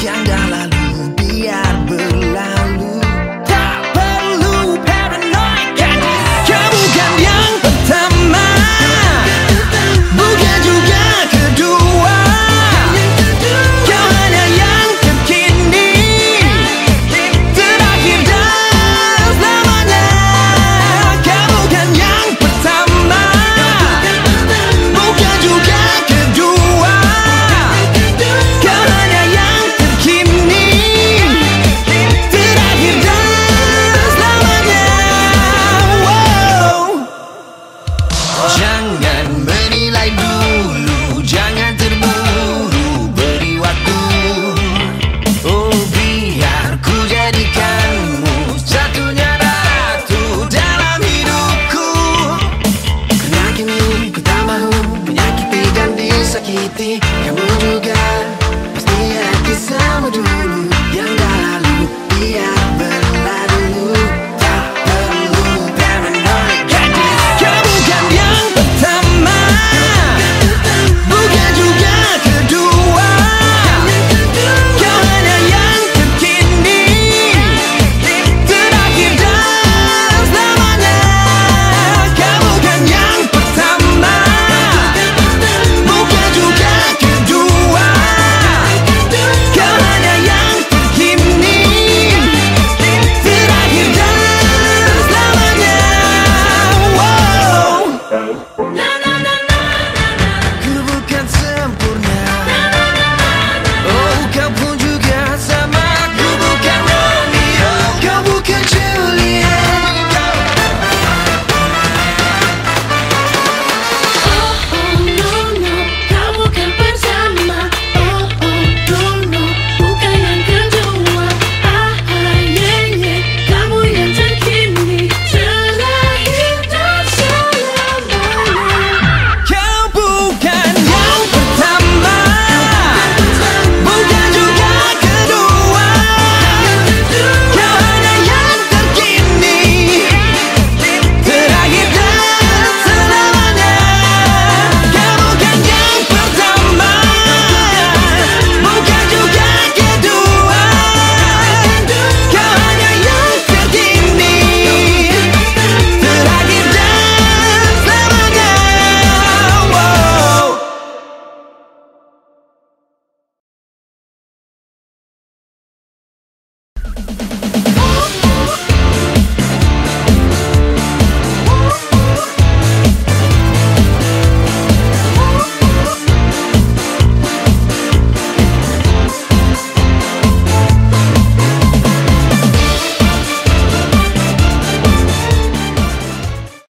yang dalam Kamu juga pasti ada sama dulu Yang dah lalu biar